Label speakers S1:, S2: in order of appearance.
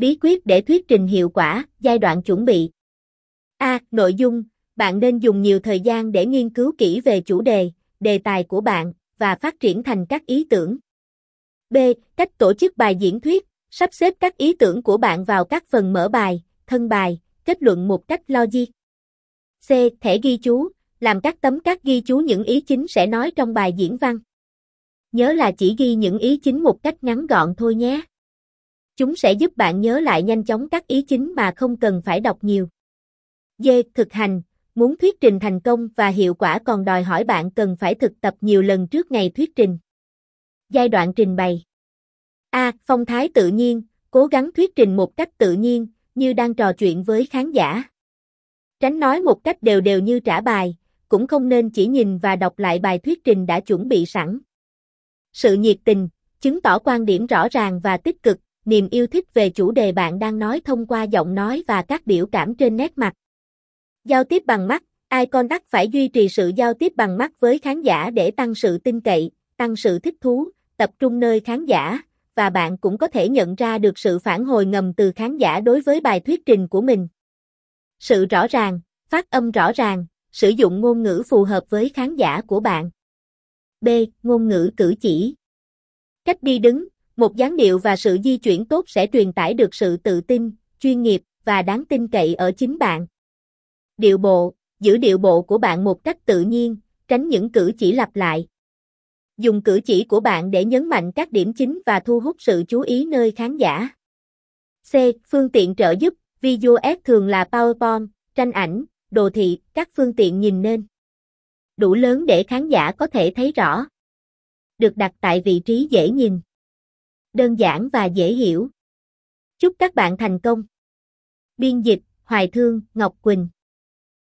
S1: Bí quyết để thuyết trình hiệu quả, giai đoạn chuẩn bị. A. Nội dung, bạn nên dùng nhiều thời gian để nghiên cứu kỹ về chủ đề, đề tài của bạn, và phát triển thành các ý tưởng. B. Cách tổ chức bài diễn thuyết, sắp xếp các ý tưởng của bạn vào các phần mở bài, thân bài, kết luận một cách logic. C. Thẻ ghi chú, làm các tấm các ghi chú những ý chính sẽ nói trong bài diễn văn. Nhớ là chỉ ghi những ý chính một cách ngắn gọn thôi nhé. Chúng sẽ giúp bạn nhớ lại nhanh chóng các ý chính mà không cần phải đọc nhiều. D. Thực hành, muốn thuyết trình thành công và hiệu quả còn đòi hỏi bạn cần phải thực tập nhiều lần trước ngày thuyết trình. Giai đoạn trình bày A. Phong thái tự nhiên, cố gắng thuyết trình một cách tự nhiên, như đang trò chuyện với khán giả. Tránh nói một cách đều đều như trả bài, cũng không nên chỉ nhìn và đọc lại bài thuyết trình đã chuẩn bị sẵn. Sự nhiệt tình, chứng tỏ quan điểm rõ ràng và tích cực, niềm yêu thích về chủ đề bạn đang nói thông qua giọng nói và các biểu cảm trên nét mặt. Giao tiếp bằng mắt, ai con đắc phải duy trì sự giao tiếp bằng mắt với khán giả để tăng sự tin cậy, tăng sự thích thú, tập trung nơi khán giả, và bạn cũng có thể nhận ra được sự phản hồi ngầm từ khán giả đối với bài thuyết trình của mình. Sự rõ ràng, phát âm rõ ràng, sử dụng ngôn ngữ phù hợp với khán giả của bạn. B. Ngôn ngữ cử chỉ. Cách đi đứng, một dáng điệu và sự di chuyển tốt sẽ truyền tải được sự tự tin, chuyên nghiệp và đáng tin cậy ở chính bạn. Điệu bộ, giữ điệu bộ của bạn một cách tự nhiên, tránh những cử chỉ lặp lại. Dùng cử chỉ của bạn để nhấn mạnh các điểm chính và thu hút sự chú ý nơi khán giả. C. Phương tiện trợ giúp, video ad thường là PowerPoint, tranh ảnh, đồ thị, các phương tiện nhìn nên. Đủ lớn để khán giả có thể thấy rõ. Được đặt tại vị trí dễ nhìn. Đơn giản và dễ hiểu. Chúc các bạn thành công. Biên dịch, Hoài Thương, Ngọc Quỳnh